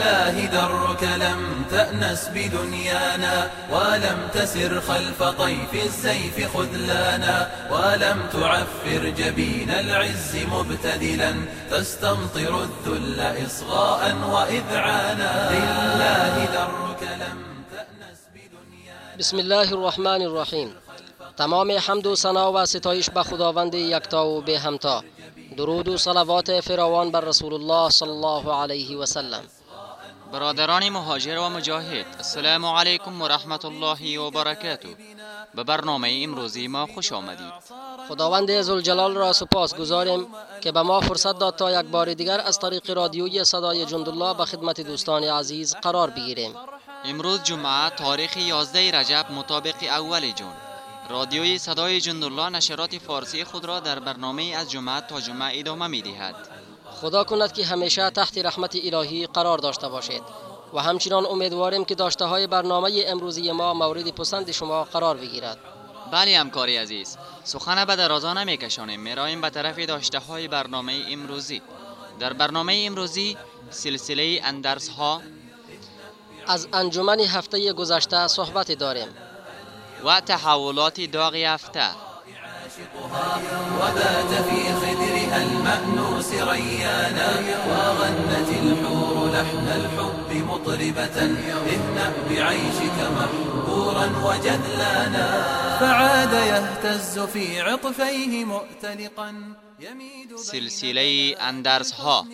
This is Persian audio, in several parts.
لله درك لم تأنس بدنيانا ولم تسر خلف طيف السيف خذلانا ولم تعفر جبين العز مبتدلا تستمطر الذل إصغاء وإذعانا لله درك لم تأنس بدنيانا بسم الله الرحمن الرحیم تمام حمد و ثنا و ستایش به خداوند یکتا و به همتا. درود و صلوات فراوان بر رسول الله صلی الله علیه و سلم. برادران مهاجر و مجاهد. السلام علیکم و رحمت الله و برکاته. به برنامه امروزی ما خوش آمدید. خداوند زلجلال را سپاس گذاریم که به ما فرصت داد تا یک بار دیگر از طریق رادیوی صدای جندالله به خدمت دوستان عزیز قرار بگیریم. امروز جمعه تاریخ 11 رجب مطابق اول جون. رادیوی صدای جندالله نشرات فارسی خود را در برنامه از جمعه تا جمعه ادامه می دهد. خدا کند که همیشه تحت رحمت الهی قرار داشته باشید و همچنان امیدواریم که داشته های برنامه امروزی ما مورد پسند شما قرار بگیرد. بله همکاری عزیز سخن به درازا نمی کشانیم می به طرف داشته های برنامه امروزی. در برنامه امروزی سلسله اندرس ها از انجمن هفته گذشته صحبت داریم. و تحولات داغ هفته. وبات في خدرها المأنوس ريانا وغنت الحور لحن الحب مطربة اهنأ بعيشك محبورا وجذلانا فعاد يهتز في عطفيه مؤتلقا سلسلة اندرس ها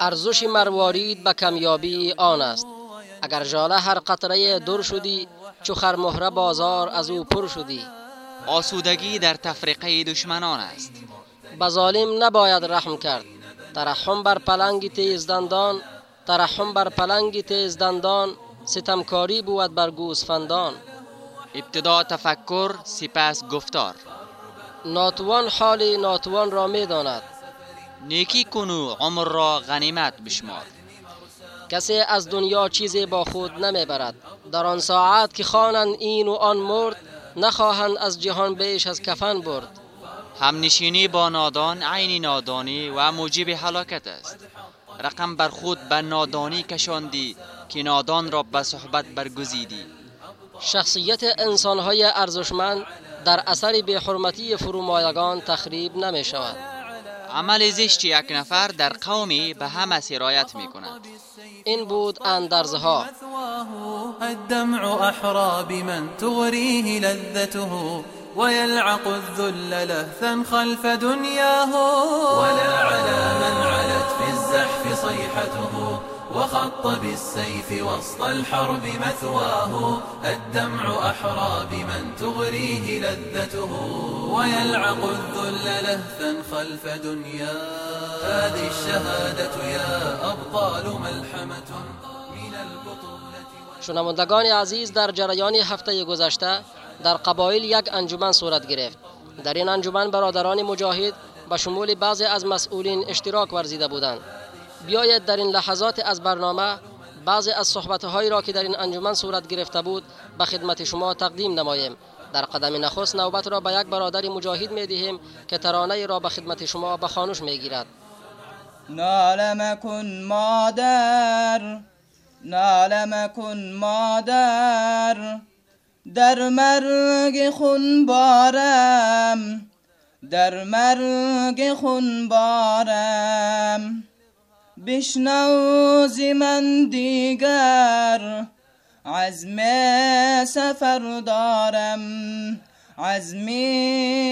ارزش مروارید به کمیابی آن است. اگر جاله هر قطره دور شدی چو خرمهره بازار از أو پر شدی. آسودگی در تفریقه دشمنان است. به ظالم نباید رحم کرد. ترحم بر پلنگ تیزدندان ترحم بر پلنگ تیزدندان ستمکاری بود بر گوسفندان. ابتدا تفکر سپس گفتار. ناتوان حال ناتوان را می داند. نیکی کنو عمر را غنیمت بشمار. کسی از دنیا چیزی با خود نمی برد. در آن ساعت که خوانند این و آن مرد نخواهند از جهان بیش از کفن برد. همنشینی با نادان عین نادانی و موجب هلاکت است. رقم بر خود به نادانی کشاندی که نادان را به صحبت برگزیدی. شخصیت انسانهای ارزشمند در اثر حرمتی فرومایگان تخریب نمی شود عمل زشت یک نفر در قومی به همه سرایت می کند این بود اندرزها. مثواه الدمع أحرى بمن تغريه لذته ويلعق الذل لهثا خلف دنياه. ولا على من علت في الزحف صيحته. وخط بالسيف وسط الحرب مثواه الدمع أحرى بمن تغريه لذته ويلعق الذل لهثا خلف دنياه. هذه الشهادة يا أبطال ملحمة من البطولة شنوندگان عزیز در جریان هفته گذشته در قبایل یک انجمن صورت گرفت. در این انجمن برادران مجاهد به شمول بعضی از مسئولین اشتراک ورزیده بودند. بیاید در این لحظات از برنامه بعضی از صحبتهایی را که در این انجمن صورت گرفته بود به خدمت شما تقدیم نماییم در قدم نخست نوبت را به یک برادر مجاهد می دهیم که ترانه را به خدمت شما به خانوش می گیرد نالم کن مادر نالم کن مادر در مرگ خون بارم در مرگ خون بارم. بشنو ز من دیگر. عزم سفر دارم عزم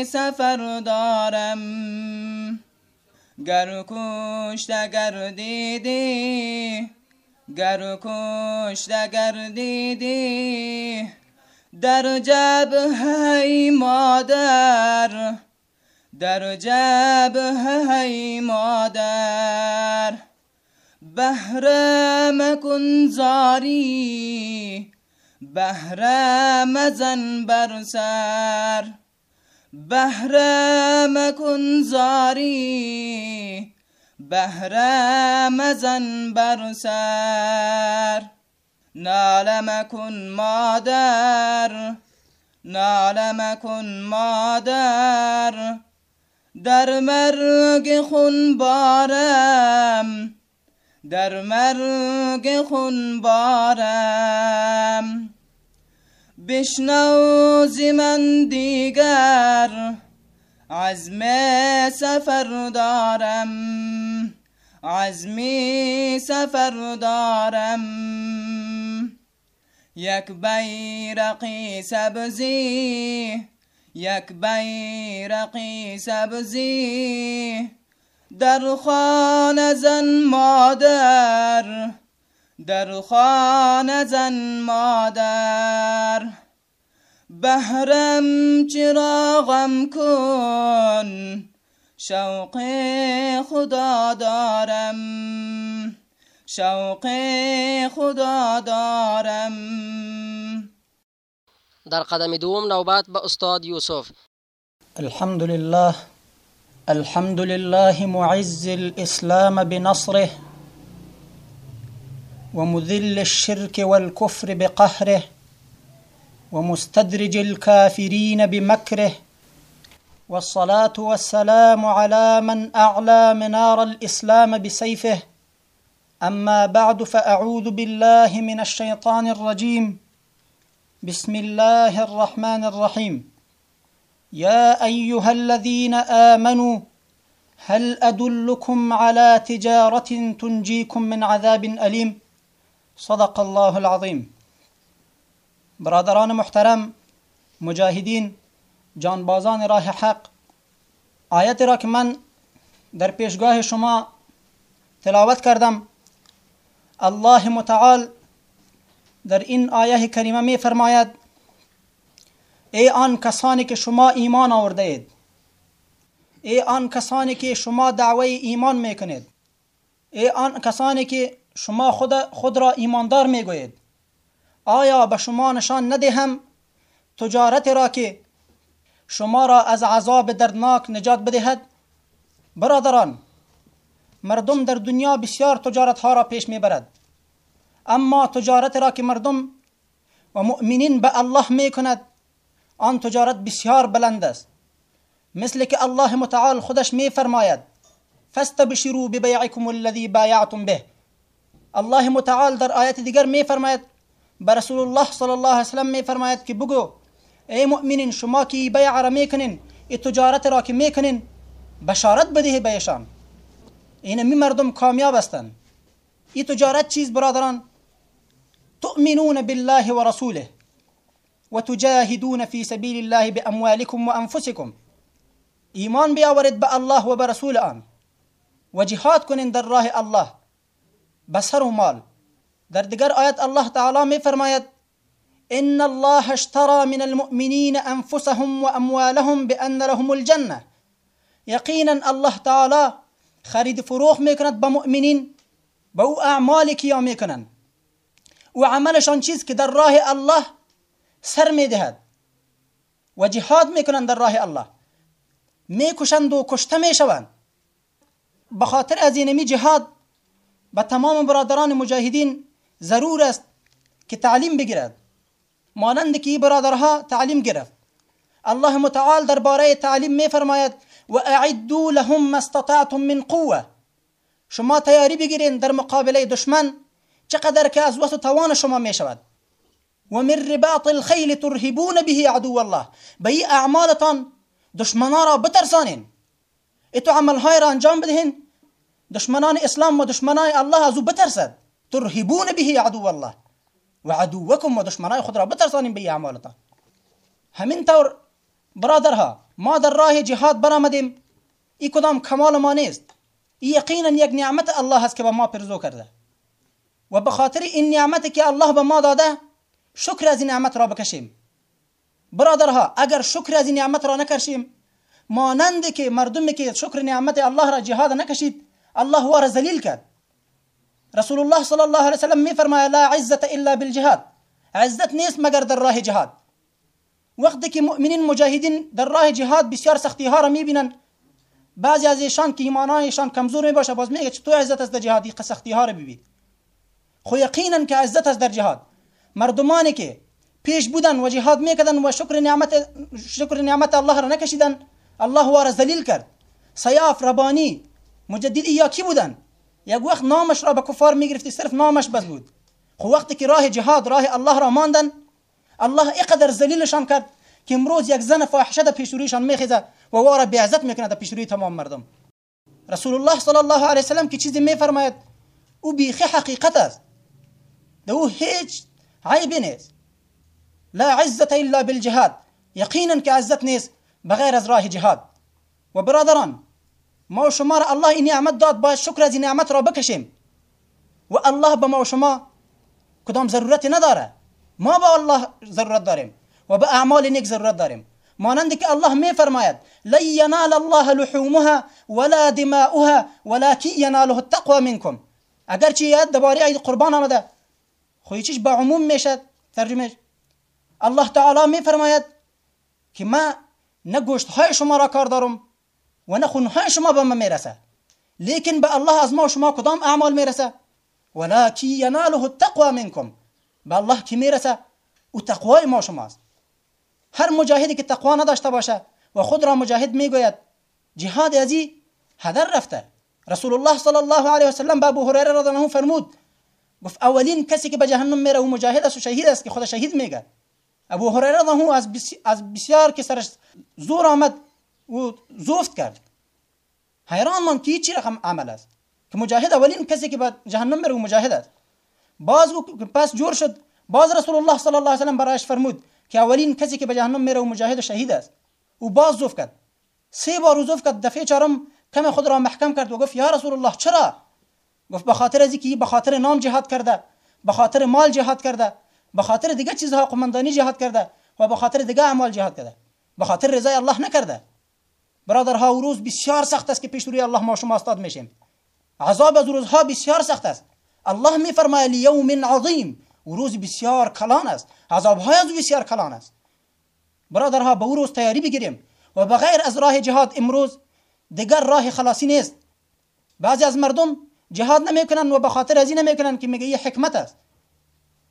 سفر دارم. گر کشته گردیدی گر کشته گردیدی در جبهه مادر در جبهه مادر. بهره مکن زاری بهره مزن بر سر. بهره مکن زاری بهره مزن بر سر. ناله مکن مادر ناله مکن مادر. در مرگ خون بارم در مرگ خونبارم بشنو من دیگر عزم سفر دارم. عزمی سفر دارم. یک بیرقی سبزی یک بیرقی سبزی. در خانه زن مادر در خانه زن مادر. بهرم چراغم کن شوق خدا دارم. شوق خدا دارم. در قدم دوم نوبت به استاد یوسف. الحمد لله الحمد لله معز الإسلام بنصره ومذل الشرك والكفر بقهره ومستدرج الكافرين بمكره والصلاة والسلام على من أعلى منار الإسلام بسيفه. أما بعد فأعوذ بالله من الشيطان الرجيم. بسم الله الرحمن الرحيم. يا أيها الذين آمنوا هل أدلكم على تجارة تنجيكم من عذاب أليم؟ صدق الله العظيم. برادران محترم مجاهدین جانبازان راه حق آیت را که من در پیشگاه شما تلاوت کردم الله متعال در این آیه کریمه می فرماید ای آن کسانی که شما ایمان آورده اید. ای آن کسانی که شما دعوی ایمان می‌کنید. ای آن کسانی که شما خود, خود را ایماندار می‌گویید. آیا به شما نشان ندهم تجارت را که شما را از عذاب دردناک نجات بدهد؟ برادران مردم در دنیا بسیار تجارت ها را پیش می‌برد. اما تجارت را که مردم و مؤمنین به الله می کند آن تجارت بسیار بلند است. مثل که الله متعال خودش می فرماید فاستبشروا ببیعکم الذی بایعتم به. الله متعال در آیت دیگر می فرماید به رسول الله صلی الله علیه وسلم می فرماید که بگو ای مؤمنین شما که بیع را میکنین ای تجارت را که میکنین بشارت بده بهشان این می مردم کامیاب هستند. ای تجارت چیز برادران؟ تؤمنون بالله ورسوله وتجاهدون في سبيل الله بأموالكم وأنفسكم. ایمان بیاورید به الله و به رسول آن در راه الله. بسر مال در دیگر آیت الله تعالی می إن الله اشترى من المؤمنين أنفسهم وأموالهم بأن لهم الجنة. یقینا الله تعالی خرید فروخ میکند به مؤمنین به أو اعمالی که یا میکنند و عملشان چیز که در راه الله سر می‌دهد. و جهاد می‌کنند در راه الله. می‌کشند و کشته می‌شوند. به خاطر از اینمی جهاد به تمام برادران مجاهدین ضرور است که تعلیم بگیرد. مانند که برادرها تعلیم گرفت. الله متعال درباره تعلیم میفرماید و اعدوا لهم ما استطعتم من قوه شما تیاری بگیرین در مقابله دشمن چقدر که از وسط توان شما می شود و من رباط الخیل ترهبون به عدو الله. به این اعمالتان دشمنان را بترسانین ایتو عملهای را انجام بدهین. دشمنان اسلام و دشمنان الله از أو بترسد. ترهبون به عدو الله. و عدوکم و دشمنان خود را بترسانین به اعمالتان. برادرها ما در راه جهاد برآمدیم. این کدام کمال ما نیست. یقینا یک نعمت الله است که ما پرزو کرده. و به خاطر الله به ما داده شکر از نعمت را بکشیم برادرها اگر شکر از نعمت را نکشیم مانند که مردمی که شکر نعمت الله را جهاد نکشید. الله أو را ذلیل کرد. رسول الله صلی الله علیه وسلم می فرماید لا عزت الا بالجهاد. عزت نیست مگر در راه جهاد. وقتی که مؤمنین مجاهدین در راه جهاد بسیار سختی ها را میبینن بعضی از ایشان که ایمانایشان کمزور می باشه باز میگه تو عزت از در جهادی سختی ها را ببین. خو یقینا که عزت از در جهاد. مردمانی که پیش بودن و جهاد می‌کردن و شکر نعمت شکر نعمت الله را نکشیدن الله واره ذلیل کرد. سیاف ربانی مجدد یا کی بودن؟ یک وقت نامش را به کفار می‌گرفتی صرف نامش بس بود. خو وقتی که راه جهاد راه الله را ماندن الله اینقدر ذلیلشان کرد که امروز یک زن فاحشه در پیشرویشان میخیزه و وارا بیعزت می‌کنه در پیشروی تمام مردم. رسول الله صلی الله علیه وسلم که چیزی میفرماید او بیخی حقیقت است. او هیچ عيب نيز لا عزة إلا بالجهاد. يقينا كعزت نيس بغير أزراه جهاد. وبرادران ما شمار الله إني أمد داد با شكرا زي نعمت ربك شم الله بما شما كدام ضرورتی نداره. ما با الله ضرورت داريم. و با أعمال نيك ضرورت داريم. ما نندك الله میفرماید لن ينال الله لحومها ولا دماؤها ولكن يناله التقوى منكم. اگر چی یاد دوباره عید قربان آمده. خو چیش با عموم می‌شد ترجمه الله تعالی می فرماید که ما نه گوشت های شما را کار دارم و نه خون های شما به من می‌رسه لیکن به الله از ما شما کدام اعمال می‌رسه ولكن یناله التقوى منکم. به الله کی می‌رسه او تقوای ما شماست. هر مجاهدی که تقوا نداشته باشه و خود را مجاهد می‌گوید جهاد ازی هدر رفته. رسول الله صلی الله علیه و سلم به ابو هریره رضی الله عنه فرمود گفت اولین کسی که به جهنم میره او مجاهد است و شهید است که خود شهید میگه. ابو هریره الله از از بسیار که سرش زور آمد و زفت کرد. حیران من که چی رقم عمل است. که مجاهد اولین کسی که به جهنم میره او مجاهد است. باز او پس جور شد. باز رسول الله صلی الله علیه و سلم برایش فرمود که اولین کسی که به جهنم میره و مجاهد و شهید است. او باز زوف کرد. سه بار زوف کرد. دفعه چهارم کم خود را محکم کرد و گفت یا رسول الله چرا؟ گفت به خاطر از اینکه به خاطر نام جهاد کرده. به خاطر مال جهاد کرده. به خاطر دیگه چیزها قماندانی جهاد کرده و به خاطر دیگه اعمال جهاد کرده. به خاطر رضای الله نکرده. برادرها و روز بسیار سخت است که پیش روی الله ما شما استاد میشیم. عذاب از روزها بسیار سخت است. الله میفرماید لیوم عظیم و روز بسیار کلان است. عذاب های از بسیار کلان است. برادرها به روز تیاری بگیریم و بغیر از راه جهاد امروز دیگر راه خلاصی نیست. بعضی از مردم جهاد نمیکنن و به خاطر از این نمیکنن که میگه یه حکمت است.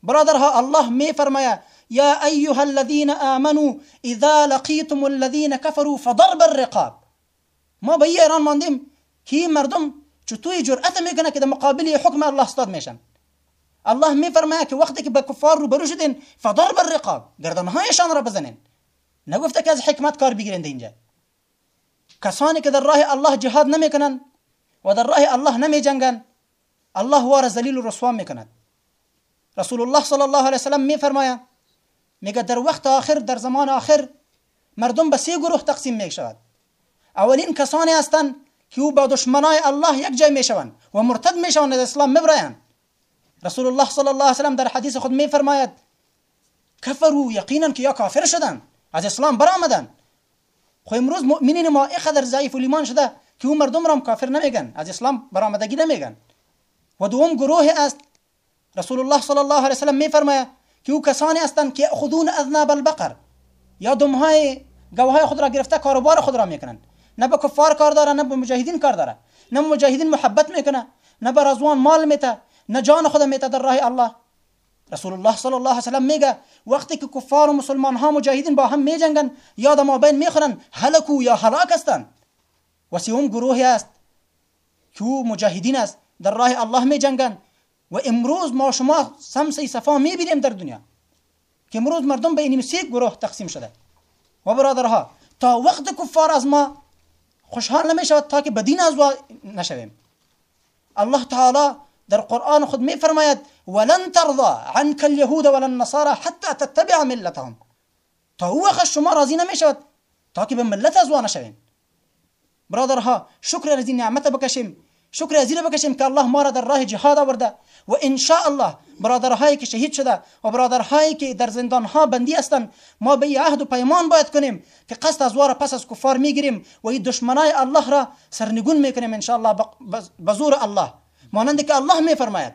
برادرها الله میفرماید یا ایها الذين آمنوا اذا لقيتم الذين كفروا فضرب الرقاب. ما به ایران ماندیم که مردم چطوری جرأت میکنه که در مقابل حکم الله استاد میشن. الله میفرماید که وقتی که به کفار روبرو شدین فضرب الرقاب گردنهایشان را بزنین. نگفته که از حکمت کار بگیرند اینجا. کسانی که در راه الله جهاد نمیکنن و راه الله نمی جنگن الله وار ذلیل و رسوا میکند رسول الله صلی الله علیه وسلم میفرماید میگه در وقت آخر در زمان آخر مردم به سه گروه تقسیم میشود. اولین کسانی هستند که أو با دشمنای الله یک جای میشوند و مرتد میشوند از اسلام میبرایند رسول الله صلی الله علیه وسلم در حدیث خود میفرماید کفروا یقینا که یا کافر شدن از اسلام برآمدن خو امروز مؤمنین ما اینقدر ضعیف و ایمان شده که اون مردم را کافر نمیگن از اسلام برآمدگی نمیگن. و دوم گروه است رسول الله صلی الله علیه وسلم میفرماید که او کسانی هستند که خودون اذناب البقر. یا دمهای گوهای خود را گرفته کاروبار خود را می‌کنن نه به کفار کار داره نه به مجاهدین کار داره. نه مجاهدین محبت می‌کنه نه به رضوان مال میته نه جان خود میته در راه الله. رسول الله صلی الله علیه وسلم میگه وقتی که کفار و مسلمان ها مجاهدین با هم میجنگن یا ما بین می‌خورن هلکو یا هلاک هستند. و سوم گروهی است که مجاهدین است. در راه الله میجنگن و امروز ما شما سمسی صفا می‌بینیم در دنیا که امروز مردم به این سه گروه تقسیم شده. و برادرها تا وقت کفار از ما خوشحال نمی‌شود تا که بدین از نشویم. الله تعالی در قرآن خود می فرماید ولن ترضى عنك اليهود ولا النصارى حتى تتبع ملتهم. تا وقت شما راضی نمی‌شود تا که به ملت از نشویم. برادرها از این نعمت بکشیم شکر از این بکشیم که الله ما را در راه جهاد آورده. و إن شاء الله برادرهایی که شهید شده و برادرهایی که در زندان ها بندی هستند ما به عهد و پیمان باید کنیم که قصد از وار پس از کفار میگیریم و این دشمنای الله را سرنگون میکنیم ان شاء الله به زور الله. مانند که الله میفرماید.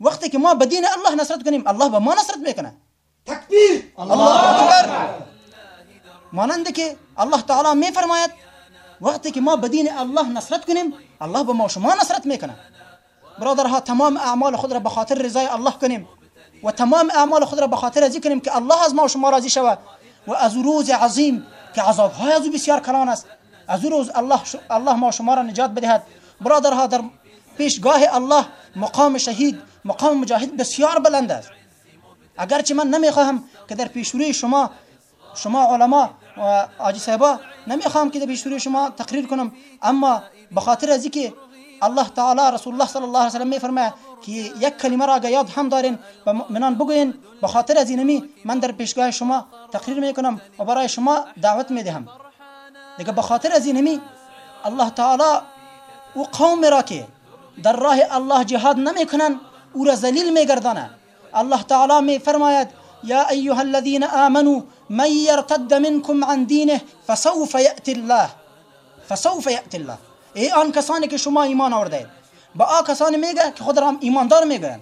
وقتی که ما به دین الله نصرت کنیم الله به ما نصرت میکنه. تکبیر! الله اکبر! مانند که الله تعالی میفرماید وقتی که ما به دین الله نصرت کنیم الله به ما شما نصرت میکنه برادرها تمام أعمال خود را به خاطر رضای الله کنیم و تمام أعمال خود را به خاطر ازی کنیم که الله از ما و شما راضی شود و از روز عظیم که عذاب های از بسیار کلان است. از روز الله الله ما شما را نجات بدهد. برادرها در پیشگاه الله مقام شهید مقام مجاهد بسیار بلند است. اگرچه من نمیخواهم که در پیشروی شما شما علما و آجی صاحبا نمی‌خوام که در پیشروی شما تقریر کنم اما به خاطر از که الله تعالی رسول الله صلی الله علیه و سلم که یک کلمه را یاد هم دارین و مؤمنان بگوین به خاطر از اینمی من در پیشگاه شما تقریر می‌کنم و برای شما دعوت می‌دهم. دیگه به خاطر از اینمی الله تعالی او قوم را که در راه الله جهاد نمی‌کنن او را ذلیل میگردانه. الله تعالی میفرماید یا ایها الذين آمنوا من يرتد منكم عن دينه فسوف يأتي الله. فسوف يأتي الله. ای آن کسانی که شما ایمان آورده با آ کسانی میگه که خود را ایماندار میگن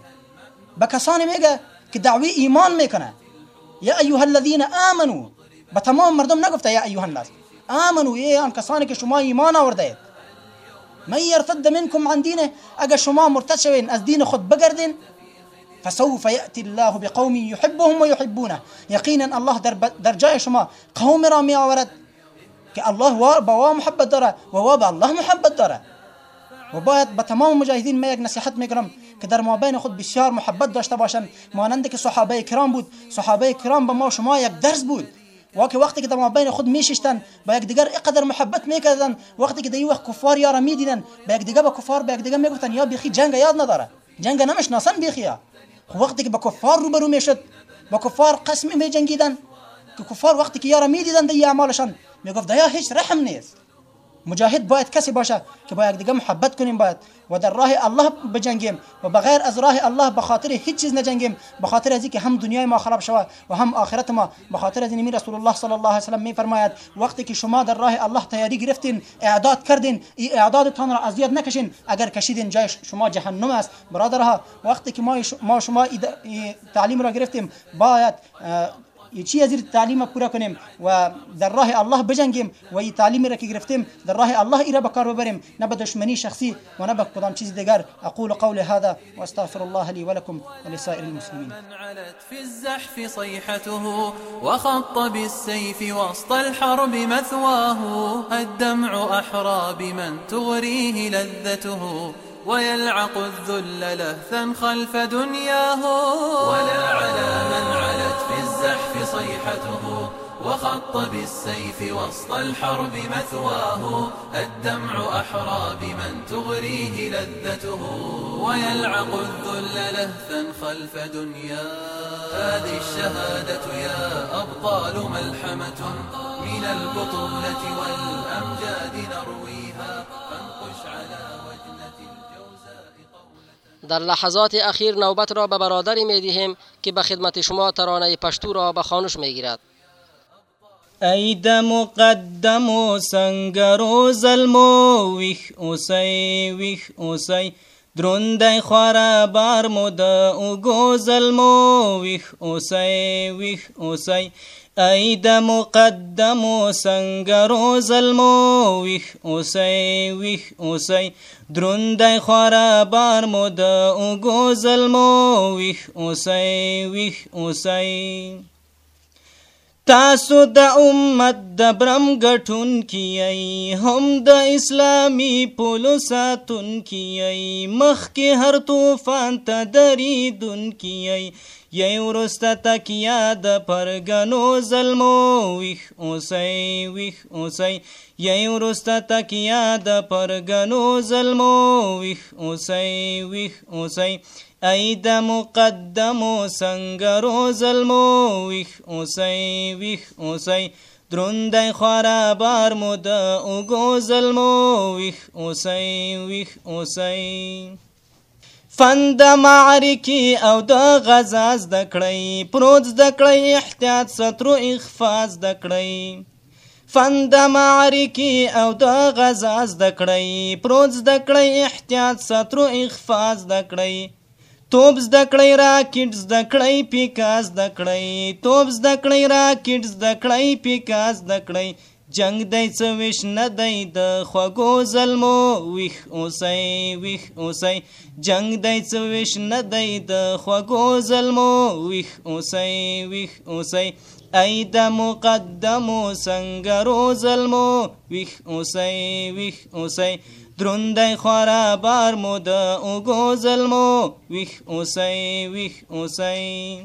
با کسانی میگه که دعوی ایمان میکنه. یا ایها به تمام مردم نگفته یا ایها الناس. آمنوا ای آن کسانی که شما ایمان آورده من يرتد منكم عن دینه. اگر شما مرتد شوین از دین خود بگردین. فسوف يأتي الله بقوم يحبهم ويحبونه. يقينا الله در, در شما. قوم را می آورد. که الله با وا محبت داره و الله محبت داره و باید به تمام مجاهدین من یک نصیحت میکنم که در ما بین خود بسیار محبت داشته باشند مانند که صحابه کرام بود. صحابه کرام به ما شما یک درس بود. وقتی وقتی که در ما بین خود میششتن با یک دیگر اینقدر محبت میکردن وقتی که در وقت کفار یارا میدیدن با یک دیگه با کفار با یک دیگه میگفتن یا بیخی جنگ یاد نداره. جنگ نمیشناسن بیخی وقتی که با کفار روبرو میشد با کفار قسم می جنگیدن که کفار وقتی که یارا میدیدن دی اعمالشان میگفت دیا هیچ رحم نیست مجاهد باید کسی باشه که با دیگه محبت کنیم باید. و در راه الله بجنگیم و بغیر از راه الله به خاطر هیچ چیز نجنگیم به خاطر از اینکه هم دنیای ما خراب شود و هم آخرت ما. به خاطر از این رسول الله صلی الله علیه و میفرماید وقتی که شما در راه الله تیاری گرفتین اعداد کردین این اعدادتان را اذیت نکشین اگر کشیدین جای شما جهنم است. برادرها وقتی که ما شما تعلیم را گرفتیم باید چی از تعلیم پورا کنیم و در راه الله بجنگیم و این تعلیمی را که گرفتیم در راه الله ایرا بکار ببریم نه به دشمنی شخصی و نه به کدام چیز دیگر أقول قول هذا وأستغفر الله لي ولكم ولسائر المسلمين. علت في الزحف صيحته وخط بالسيف وسط الحرب مثواه. الدمع أحرى بمن تغريه لذته. ويلعق الذل لهثا خلف دنياه. ولا على من علت في الزحف صيحته وخط بالسيف وسط الحرب مثواه. الدمع أحرى بمن تغريه لذته. ويلعق الذل لهثا خلف دنياه. هذه الشهادة يا أبطال ملحمة من البطولة والأمجاد نرويها. فانقش على در لحظات اخیر نوبت را به برادری می دهیم که به خدمت شما ترانه پشتو را به خانش می گیرد ای د مقدم و سنگر و ظلم و ویخ اوسی ویخ اوسی. دروندی خواره بار مو د اوګو ظلم و ویخ اوسی ویخ اوسی ای د مقدم سنگرو ظلمو ویخ اوسی ویخ اوسی. دروندی خواره بار مو د اوګو ظلمو ویخ اوسی ویخ اوسی. تاسو د امت د برم غټون کیای هم د اسلامی پولو ساتون کیای مخ کې هر طوفان ته دریدون کیای یی ورسته تکیا د پرګنو ظلمو ویخ اوسی ویخ اوسی. یی ورسته تکیا د پرګنو ظلمو ویخ اوسی ویخ اوسی. ای د مقدمو سنگرو ظلمو ویخ اوسی ویخ اوسی. دروندی خواره بار مو د اوګو ظلمو ویخ اوسی ویخ اوسی فن د معرکې او د غزا زده کړئ. پروت زده کړئ احتیاط سترو اخفا زده کړئ. فن د معرکې او د غزا زده کړئ. پروت زده کړئ احتیاط سترو اخفا زده کړئ. توپ زده کړئ راکټ زده کړئ پیکا زده کړئ. توپ زده کړئ راکټ زده کړئ پیکا زده کړئ جنگ دی څه ویش نه دی د خوږو ظلمو ویښ اوسئ ویښ اوسئ. جنگ دی څه ویش نه دی د خوږو ظلمو ویښ اوسئ ویښ اوسئ. ای د مقدمو سنگرو ظلمو ویښ اوسئ ویښ اوسئ. دروندی خواره بر موده او گوزلمو ویخ اوسی ویخ اوسی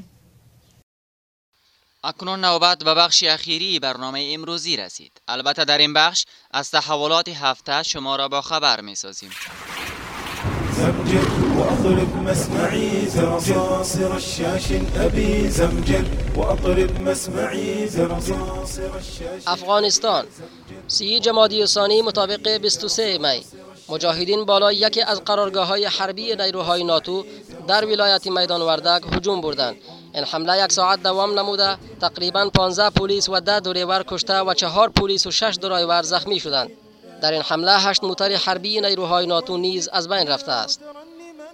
اکنون نوبت به بخش اخیری برنامه امروزی رسید. البته در این بخش از تحولات هفته شما را با خبر می سازیم زمجر وأطرب مسمعي زرصاصر الشاش أبي زمجر وأطرب مسمعي زرصاصر الشاش افغانستان سی جمادی ثانی مطابق 23 می. مجاهدین بالای یکی از قرارگاه های حربی نیروهای ناتو در ولایت میدان وردک هجوم بردند. این حمله یک ساعت دوام نموده. تقریبا 15 پلیس و 10 دوریور کشته و چهار پلیس و 6 درایور زخمی شدند. در این حمله هشت موتر حربی نیروهای ناتو نیز از بین رفته است.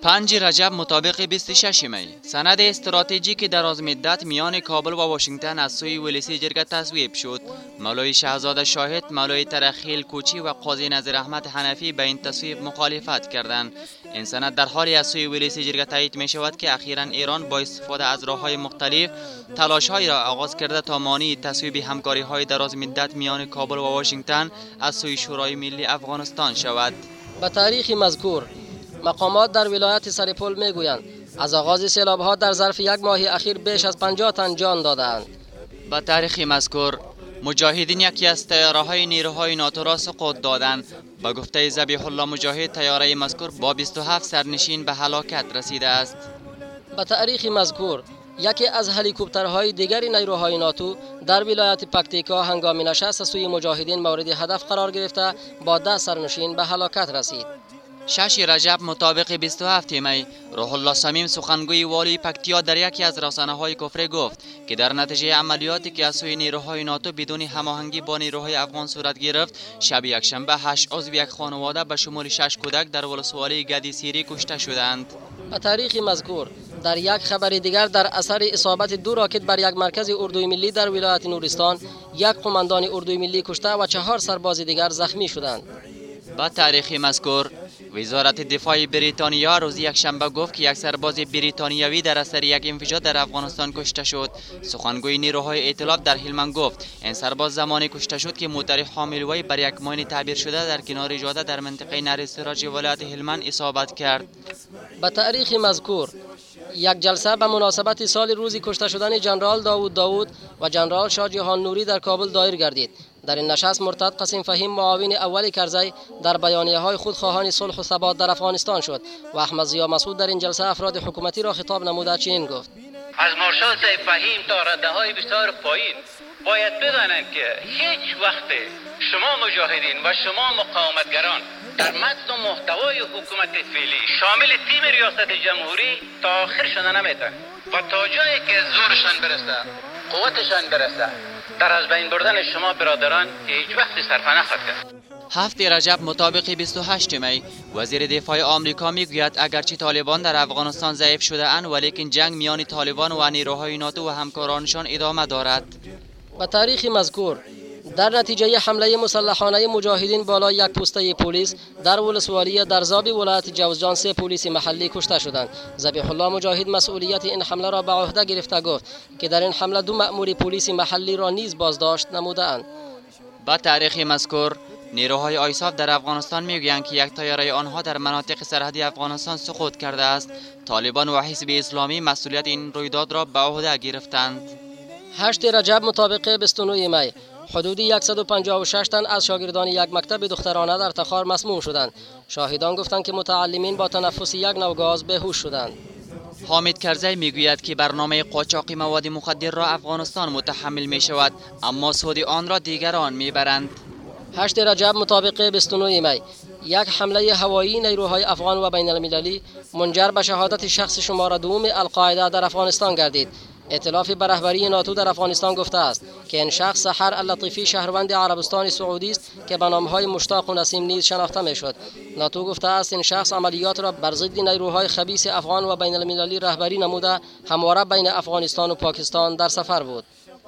پنج رجب مطابق 26 می. سند استراتژیک دراز مدت میان کابل و واشنگتن از سوی ولسی جرگه تصویب شد. مولای شهزاده شاهد مولای ترخیل کوچی و قاضی نظر احمد حنفی به این تصویب مخالفت کردند. این سند در حالی از سوی ولسی جرگه تایید می شود که اخیرا ایران با استفاده از راه های مختلف تلاش های را آغاز کرده تا مانع تصویب همکاری های دراز مدت میان کابل و واشنگتن از سوی شورای ملی افغانستان شود. به تاریخ مذکور مقامات در ولایت سرپل می‌گویند از آغاز سیلاب ها در ظرف یک ماه اخیر بیش از 50 تن جان دادند با تاریخ مذکور مجاهدین یکی از تیاره های نیروهای ناتو را سقوط دادند. با گفته زبیح الله مجاهد تیاره مذکور با 27 سرنشین به هلاکت رسیده است. به تاریخ مذکور یکی از هلیکوپترهای دیگری نیروهای ناتو در ولایت پکتیکا هنگام نشست سوی مجاهدین مورد هدف قرار گرفته با ده سرنشین به هلاکت رسید. شش رجب مطابق 27 می روح الله سمیم سخنگوی والی پکتیا در یکی از رسانه های کفره گفت که در نتیجه عملیاتی که از سوی نیروهای ناتو بدون هماهنگی با نیروهای افغان صورت گرفت شب یکشنبه هشت عضو یک خانواده به شمول شش کودک در ولسوالی گدی سیری کشته شدند. به تاریخ مذکور در یک خبر دیگر در اثر اصابت دو راکت بر یک مرکز اردوی ملی در ولایت نورستان یک قماندان اردوی ملی کشته و چهار سرباز دیگر زخمی شدند. با تاریخ مذکور وزارت دفاع بریتانیا روز یکشنبه گفت که یک سرباز بریتانیایی در اثر یک انفجار در افغانستان کشته شد. سخنگوی نیروهای ائتلاف در هلمند گفت این سرباز زمانی کشته شد که موتر حامل وی بر یک ماین تعبیر شده در کنار جاده در منطقه نرسراج ولایت هلمند اصابت کرد. به تاریخ مذکور یک جلسه به مناسبت سال روزی کشته شدن جنرال داوود داوود و جنرال شاه جهان نوری در کابل دایر گردید. در این نشست مرتد قسیم فهیم معاون اول کرزی در بیانیه های خود خواهان صلح و ثبات در افغانستان شد و احمد زیا مسعود در این جلسه افراد حکومتی را خطاب نموده چنین گفت. از مارشال فهیم تا رده های بسیار پایین باید بدانند که هیچ وقت شما مجاهدین و شما مقاومتگران در متن و محتوای حکومت فعلی شامل تیم ریاست جمهوری تا آخر شده نمیتن و تا جایی که زورشان برسه قوتشان برسه در از بین بردن شما برادران هیچ وقت صرف نخواهد کرد. هفت رجب مطابق 28 می وزیر دفاع آمریکا می‌گوید اگرچه طالبان در افغانستان ضعیف شده اند ولیکن جنگ میان طالبان و نیروهای ناتو و همکارانشان ادامه دارد. به تاریخ مذکور در نتیجه حمله مسلحانه مجاهدین بالای یک پوسته پلیس در ولسوالی در زاب ولایت جوزجان سه پلیس محلی کشته شدند. ذبیح الله مجاهد مسئولیت این حمله را به عهده گرفته گفت که در این حمله دو مأمور پلیس محلی را نیز بازداشت نمودهاند. با تاریخ مذکور نیروهای آیساف در افغانستان می‌گویند که یک تیاره آنها در مناطق سرحدی افغانستان سقوط کرده است. طالبان و حزب اسلامی مسئولیت این رویداد را به عهده گرفتند. 8 رجب مطابق 29 می. حدود 156 تن از شاگردان یک مکتب دخترانه در تخار مسموم شدند. شاهدان گفتند که متعلمین با تنفس یک نوع گاز بهوش شدند. حامد کرزی می‌گوید که برنامه قاچاق مواد مخدر را افغانستان متحمل می شود اما سود آن را دیگران می‌برند 8 رجب مطابق 29 می. یک حمله هوایی نیروهای افغان و بین المللی منجر به شهادت شخص شماره دوم القاعده در افغانستان گردید. ائتلاف به رهبری ناتو در افغانستان گفته است که این شخص سحر اللطیفی شهروند عربستان سعودی است که به نامهای مشتاق و نسیم نیز شناخته می‌شد. ناتو گفته است این شخص عملیات را بر ضد نیروهای خبیث افغان و بین المللی رهبری نموده همواره بین افغانستان و پاکستان در سفر بود.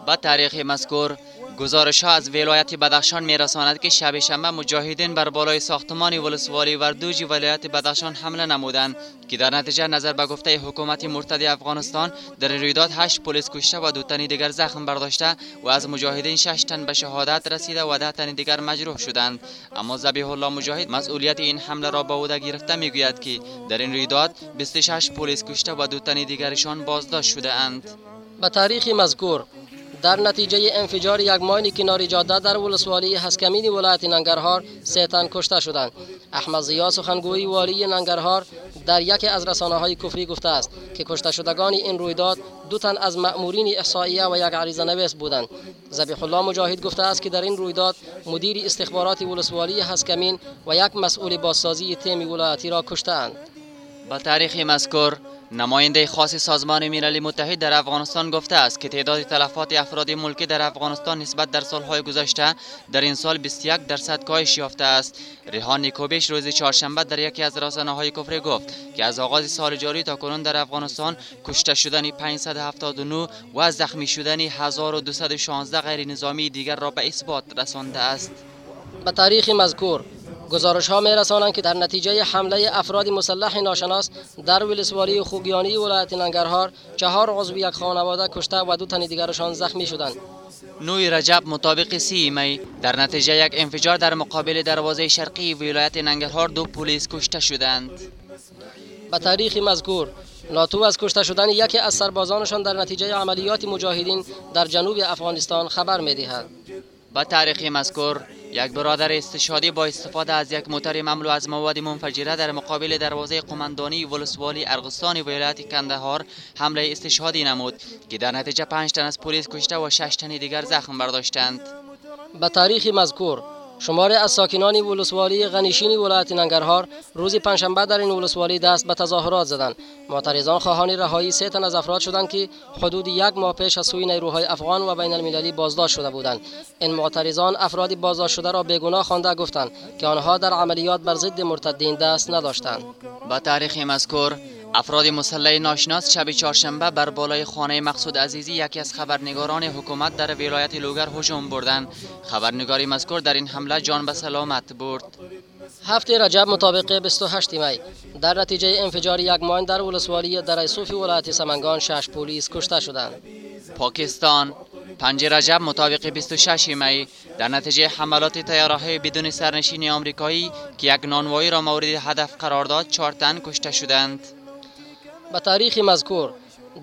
با تاریخ مذکور گزارش ها از ولایت بدخشان میرساند که شب شنبه مجاهدین بر بالای ساختمان ولسوالی وردوج ولایت بدخشان حمله نمودند که در نتیجه نظر به گفته حکومت مرتد افغانستان در رویداد هشت پلیس کشته و دو تن دیگر زخم برداشته و از مجاهدین شش تن به شهادت رسیده و ده تن دیگر مجروح شدند. اما ذبیح الله مجاهد مسئولیت این حمله را به عهده گرفته می‌گوید که در این رویداد 26 پلیس کشته و دو تن دیگرشان بازداشت شده اند به تاریخ مذکور در نتیجه انفجار یک ماین کنار جاده در ولسوالی حسکمین ولایت ننگرهار سه تن کشته شدند. احمد زیا سخنگوی والی ننگرهار در یکی از رسانه های کفری گفته است که کشته شدگان این رویداد دو تن از مأمورین احصائیه و یک عریضه نویس بودند. ذبیح الله مجاهد گفته است که در این رویداد مدیر استخبارات ولسوالی حسکمین و یک مسئول بازسازی تیم ولایتی را کشتهاند. با تاریخ مذکور نماینده خاص سازمان ملل متحد در افغانستان گفته است که تعداد تلفات افراد ملکی در افغانستان نسبت در سالهای گذشته در این سال 21 درصد کاهش یافته است. ریحان نیکوبیش روز چهارشنبه در یکی از های کفری گفت که از آغاز سال جاری تا کنون در افغانستان کشته شدن 579 و زخمی شدن 1216 غیر نظامی دیگر را به اثبات رسانده است. به تاریخ مذکور گزارش ها می رسانند که در نتیجه حمله افراد مسلح ناشناس در ولسوالی خوگیانی ولایت ننگرهار چهار عضو یک خانواده کشته و دو تن دیگرشان زخمی شدند نوی رجب مطابق سی می در نتیجه یک انفجار در مقابل دروازه شرقی ولایت ننگرهار دو پلیس کشته شدند به تاریخ مذکور ناتو از کشته شدن یکی از سربازانشان در نتیجه عملیات مجاهدین در جنوب افغانستان خبر می دهد. با تاریخ مذکور یک برادر استشهادی با استفاده از یک موتر مملو از مواد منفجره در مقابل دروازه قماندانی ولسوالی ارغستان ولایت کندهار حمله استشهادی نمود که در نتیجه پنج تن از پلیس کشته و شش تن دیگر زخم برداشتند. به تاریخ مذکور شماری از ساکنان ولسوالی غنیشین ولایت ننگرهار روز پنجشنبه در این ولسوالی دست به تظاهرات زدند. معترضان خواهان رهایی سه تن از افراد شدند که حدود یک ماه پیش از سوی نیروهای افغان و بین المللی بازداشت شده بودند. این معترضان افراد بازداشت شده را بیگناه خوانده گفتند که آنها در عملیات بر ضد مرتدین دست نداشتند. با تاریخ مذکور افراد مسلح ناشناس شب چهارشنبه بر بالای خانه مقصود عزیزی یکی از خبرنگاران حکومت در ولایت لوگر هجوم بردند. خبرنگاری مذکور در این حمله جان به سلامت برد. هفت رجب مطابق 28 می. در نتیجه انفجار یک ماین در ولسوالی در صوفی ولایت سمنگان شش پلیس کشته شدند. پاکستان پنج رجب مطابق 26 می. در نتیجه حملات تیاره بدون سرنشین آمریکایی که یک نانوایی را مورد هدف قرار داد چهار تن کشته شدند. به تاریخ مذکور.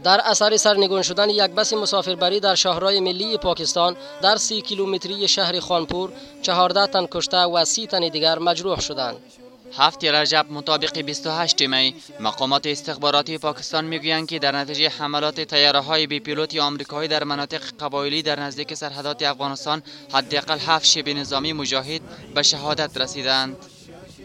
در اثر سرنگون شدن یک بس مسافربری در شهرهای ملی پاکستان در سی کیلومتری شهر خانپور چهارده تن کشته و سی تن دیگر مجروح شدند. هفت رجب مطابق 28 می مقامات استخباراتی پاکستان می‌گویند که در نتیجه حملات تیاره های بی پیلوت آمریکایی در مناطق قبایلی در نزدیک سرحدات افغانستان حداقل هفت شبه نظامی مجاهد به شهادت رسیدند.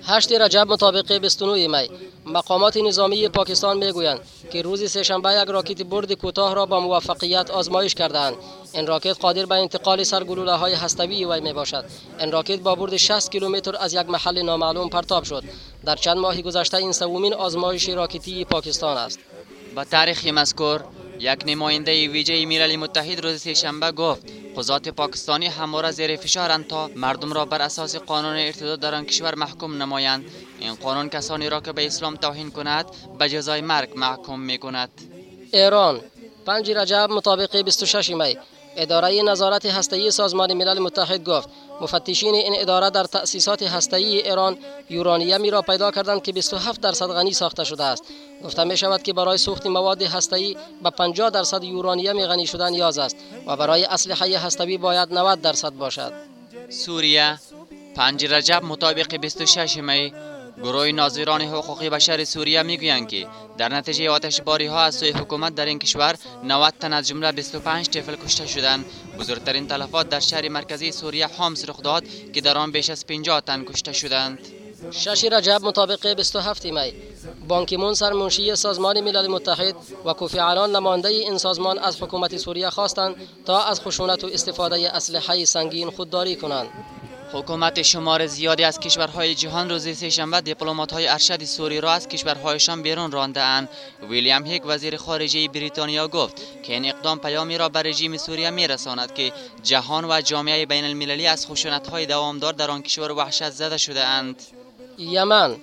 8 رجب مطابق 29 می مقامات نظامی پاکستان می‌گویند که روز سهشنبه یک راکت برد کوتاه را با موفقیت آزمایش کردند این راکت قادر به انتقال سرگلوله های هستوی وی می باشد این راکت با برد 60 کیلومتر از یک محل نامعلوم پرتاب شد. در چند ماهی گذشته این سومین آزمایش راکتی پاکستان است. با تاریخ مذکور یک نماینده ویژه ملل متحد روز سهشنبه گفت قضات پاکستانی همواره زیر فشارند تا مردم را بر اساس قانون ارتداد در آن کشور محکوم نمایند. این قانون کسانی را که به اسلام توهین کند به جزای مرگ محکوم می کند ایران 5 رجب مطابق 26 می اداره نظارت هسته‌ای سازمان ملل متحد گفت مفتشین این اداره در تأسیسات هسته‌ای ایران یورانیمی را پیدا کردند که 27 درصد غنی ساخته شده است. گفته می شود که برای سوخت مواد هسته‌ای به 50 درصد یورانیم غنی شدن نیاز است و برای اسلحه هسته‌ای باید 90 درصد باشد. سوریه 5 رجب مطابق 26 می گروه ناظران حقوق بشر سوریه می‌گویند که در نتیجه آتشباری ها از سوی حکومت در این کشور 90 تن از جمله 25 طفل کشته شدند. بزرگترین تلفات در شهر مرکزی سوریه حمص رخ داد که در آن بیش از 50 تن کشته شدند. شش رجب مطابق 27 می بانکیمون سرمنشی سازمان ملل متحد و کوفی عنان نماینده این سازمان از حکومت سوریه خواستند تا از خشونت و استفاده اسلحه سنگین خودداری کنند. حکومت شمار زیادی از کشورهای جهان روز سهشنبه های ارشد سوری را از کشورهایشان بیرون رانده اند ویلیام هیک وزیر خارجه بریتانیا گفت که این اقدام پیامی را به رژیم سوریه می رساند که جهان و جامعه بین المللی از های دوامدار در آن کشور وحشت زده شده اند یمن.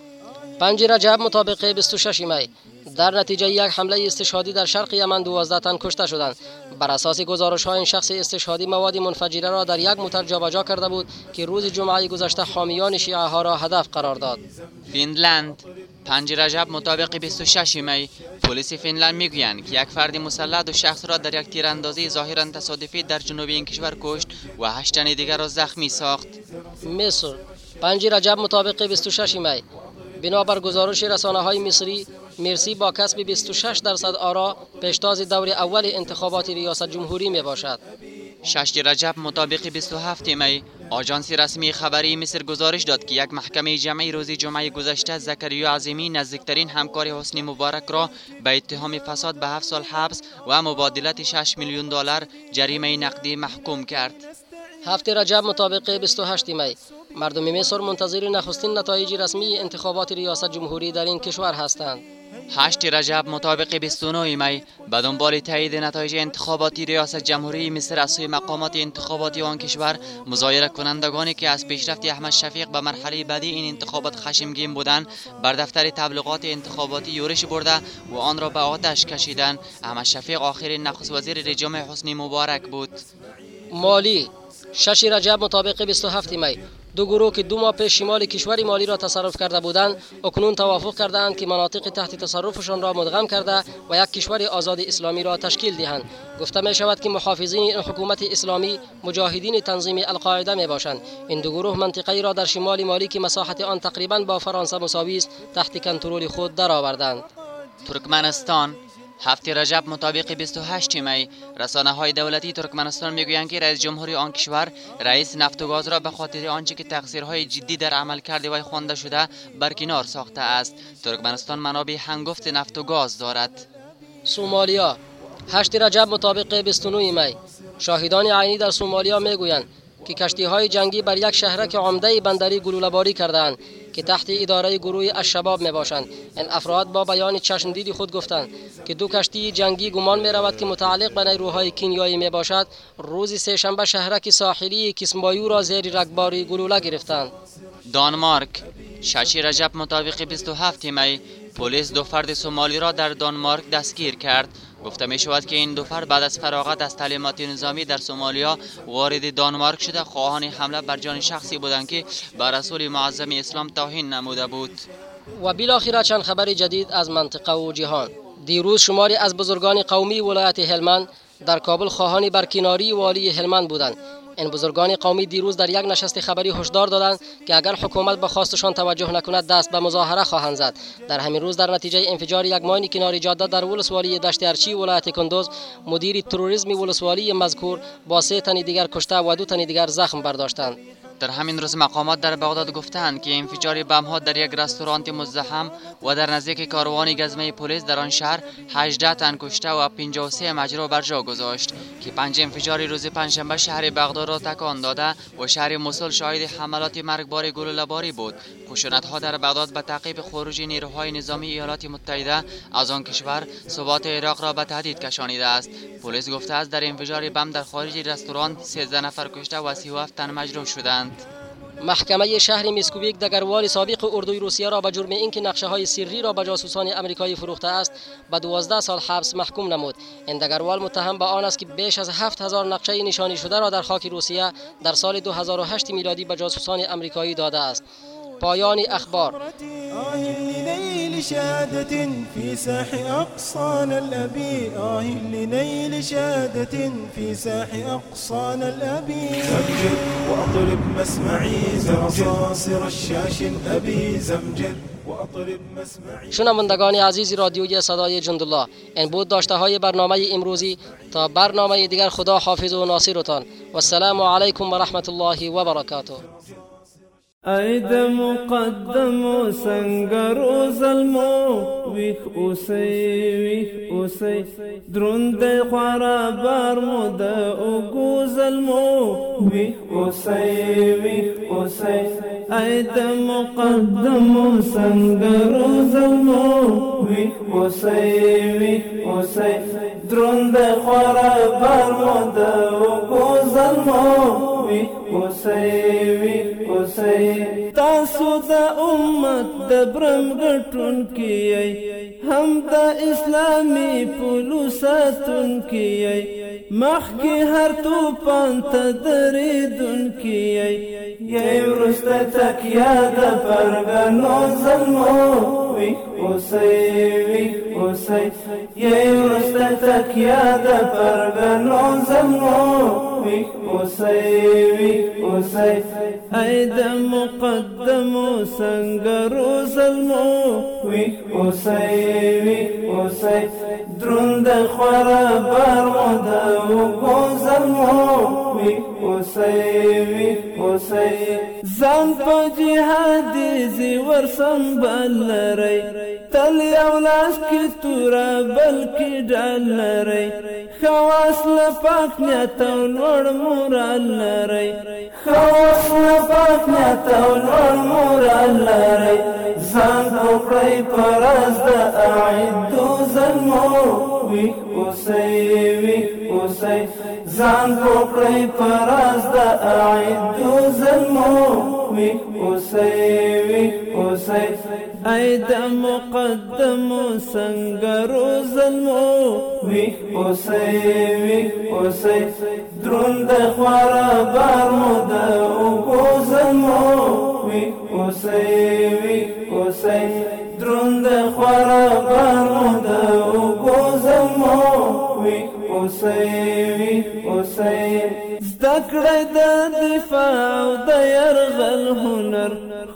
5 رجب مطابق 26 می در نتیجه یک حمله استشهادی در شرق یمن 12 تن کشته شدند. بر اساس گزارش های این شخص استشهادی مواد منفجره را در یک موتر جابجا کرده بود که روز جمعه گذشته حامیان شیعه ها را هدف قرار داد. فینلند 5 رجب مطابق 26 می پلیس فینلند می‌گویند که یک فرد مسلح دو شخص را در یک تیراندازی ظاهرا تصادفی در جنوب این کشور کشت و هشت تن دیگر را زخمی ساخت. مصر 5 رجب مطابق 26 می. بنابر گزارش رسانه های مصری مرسی با کسب 26 درصد آرا پیشتاز دور اول انتخابات ریاست جمهوری می باشد 6 رجب مطابق 27 می آژانس رسمی خبری مصر گزارش داد که یک محکمه جمعی روز جمعه گذشته زکریا عظیمی نزدیکترین همکار حسنی مبارک را به اتهام فساد به 7 سال حبس و مبادلت 6 میلیون دلار جریمه نقدی محکوم کرد. هفته رجب مطابق 28 می. مردم مصر منتظر نخستین نتایج رسمی انتخابات ریاست جمهوری در این کشور هستند. 8 رجب مطابق 29 می به دنبال تایید نتایج انتخاباتی ریاست جمهوری مصر از سوی مقامات انتخاباتی آن کشور مظاهره کنندگانی که از پیشرفت احمد شفیق به مرحله بعدی این انتخابات خشمگین بودند بر دفتر تبلیغات انتخاباتی یورش برده و آن را به آتش کشیدند. احمد شفیق آخرین نخست وزیر رژیم حسنی مبارک بود. مالی 6 رجب مطابق 27 می دو گروه که دو ماه پیش شمال کشور مالی را تصرف کرده بودند اکنون توافق کردند که مناطق تحت تصرفشان را مدغم کرده و یک کشور آزاد اسلامی را تشکیل دهند. گفته می شود که محافظین این حکومت اسلامی مجاهدین تنظیم القاعده می باشند این دو گروه منطقه را در شمال مالی که مساحت آن تقریبا با فرانسه مساوی است تحت کنترل خود درآوردند. ترکمنستان هفته رجب مطابق 28 می رسانه های دولتی ترکمنستان می‌گویند که رئیس جمهوری آن کشور رئیس نفت و گاز را به خاطر آنچه که تقصیرهای جدی در عمل کرده و خوانده شده برکنار ساخته است. ترکمنستان منابع هنگفت نفت و گاز دارد. سومالیا. 8 رجب مطابق 29 می شاهدان عینی در سومالیا می‌گویند که کشتی های جنگی بر یک شهرک عمده بندری گلوله‌باری کردند که تحت اداره گروه الشباب می باشند این افراد با بیان چشمدید خود گفتند که دو کشتی جنگی گمان می رود که متعلق به نیروهای کینیایی می باشد روز سهشنبه شهرک ساحلی کسمبایو را زیر رگباری گلوله گرفتند. دانمارک ششی رجب مطابق 27 می پلیس دو فرد سومالی را در دانمارک دستگیر کرد. گفته می شود که این دو فرد بعد از فراغت از تعلیمات نظامی در سومالیا وارد دانمارک شده. خواهان حمله بر جان شخصی بودند که بر رسول معظم اسلام توهین نموده بود. و بالاخره چند خبر جدید از منطقه و جهان. دیروز شماری از بزرگان قومی ولایت هلمند در کابل خواهان برکناری والی هلمند بودند. این بزرگان قومی دیروز در یک نشست خبری هشدار دادند که اگر حکومت به خواستشان توجه نکند دست به مظاهره خواهند زد. در همین روز در نتیجه انفجار یک ماین کناری جاده در ولسوالی دشت ارچی ولایت کندوز. مدیر تروریسم ولسوالی مذکور با سه تن دیگر کشته و دو تن دیگر زخم برداشتند. در همین روز مقامات در بغداد گفتند که انفجار بم ها در یک رستوران مزدحم و در نزدیک کاروان گزمه پلیس در آن شهر 18 تن کشته و 53 مجروح بر جا گذاشت که پنج انفجار روز پنجشنبه شهر بغداد را تکان داده و شهر موسول شاهد حملات مرگبار گلوله‌باری بود. خشونت ها در بغداد به تعقیب خروج نیروهای نظامی ایالات متحده از آن کشور ثبات عراق را به تهدید کشانیده است. پلیس گفته است در انفجار بم در خارج رستوران 13 نفر کشته و 37 تن مجروح شدند. محکمه شهر میسکوویک دگروال سابق اردوی روسیه را به جرم اینکه نقشه های سری را به جاسوسان امریکایی فروخته است به 12 سال حبس محکوم نمود. این دگروال متهم به آن است که بیش از 7000 نقشه نشانی شده را در خاک روسیه در سال 2008 میلادی به جاسوسان امریکایی داده است. پایان اخبار. لنيل شهادة في ساح أقصانا الأبي آه لنيل شهادة في ساح أقصانا الأبي زمجر وأطرب مسمعي زرصاصر الشاش أبي زمجر شنوندگان عزیز رادیوی صدای جندالله این بود داشته های برنامه امروزی تا برنامه دیگر خدا حافظ و ناصرتان. و السلام علیکم و رحمت الله و برکاته. ای د مقدم سنگر او ظلمو ویخ اوسی ویخ اوسی. دروند خوارا بار مو د اوګو ظلمو وی اوسی وی اوسی. ای د مقدم سنگرو ظلمو وی اوسی وی اوسی. دروند خوارا بار مو د اوګو ظلمو وی اوسی وی اوسئ تاسو د امت د برم ګټون کیئ هم د اسلامي پولو ساتون کیئ مخکې هر توپان ته درېدون کیئ یې وروسته تکیه د پرګنو زمو وي اوسي وي اوسي يې ورسته تکیا د پرګنو زمو وي اوسي وي اوسي اې د مقدمو سنگرو زلمو وي اوسي وي اوسي دروند خورا بار مو د وګو زلمو وي اوسې وي اوسې ځان په جهاد دي ور سنبال لري تل یو لاس کې تورا بلکې ډال لري خواص له پاک نه تو نور مورال لري خواص له پاک نه تو نور مورال لري ځان کوړې پرز د اعدو زلمو وي اوسې ځان وکړي پراز د اعدو زلمو. ویک اوسئ ویک اوسئ ای د مقدم سنگرو زلمو. ویک اوسئ ویک اوسئ دروند خورا بار مو د اوګو زلمو. ویک اوسئ ویک اوسئ دروند خورا بار مو د وی اوسې زدکړه د دفاع أو د يرغل هنر.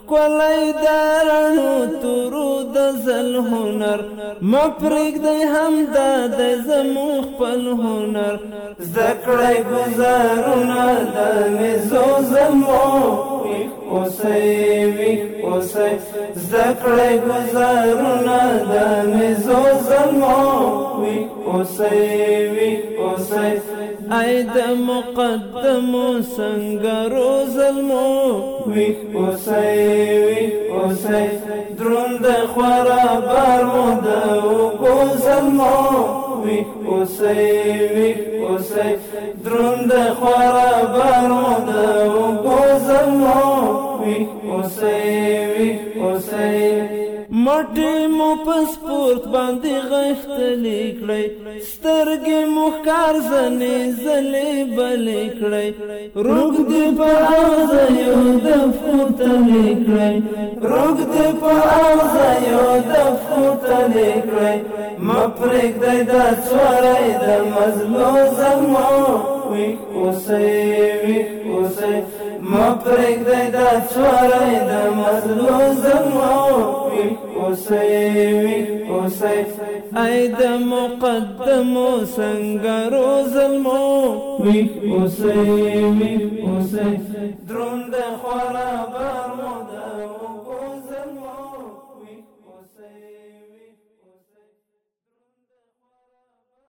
کولای دارانو تورو د زل هنر. مپریک دی هم دا د زمو خپل هنر. زدکړه گزارونه د مزو زمو. اوسې وی اوسې زدکړه گزارونه د مزو زمو. وی اوسې وی اوسې ای د مقدم سنگرو ظلمو وی اوسې وی اوسې دروند خورا برمود او کوزمو وی اوسې وی اوسې دروند خورا برمود او مټې مو پس پورت باندې غښتلې کړې سترګې مو ښکار زنې زلې بلې کړې روغ دې په اوزه یو د فوتلې کړې روغ دې په اوزه یو د فوتلې کړې ما پرېږدی دا څوری د مظلو زما وي اوسئ وي اوسئ. ما پرېږدی دا څوری د مظلو زما اوسې وی اوسې ای د مقدم سنگرو ظلمو وی اوسې وی اوسې دروند خورا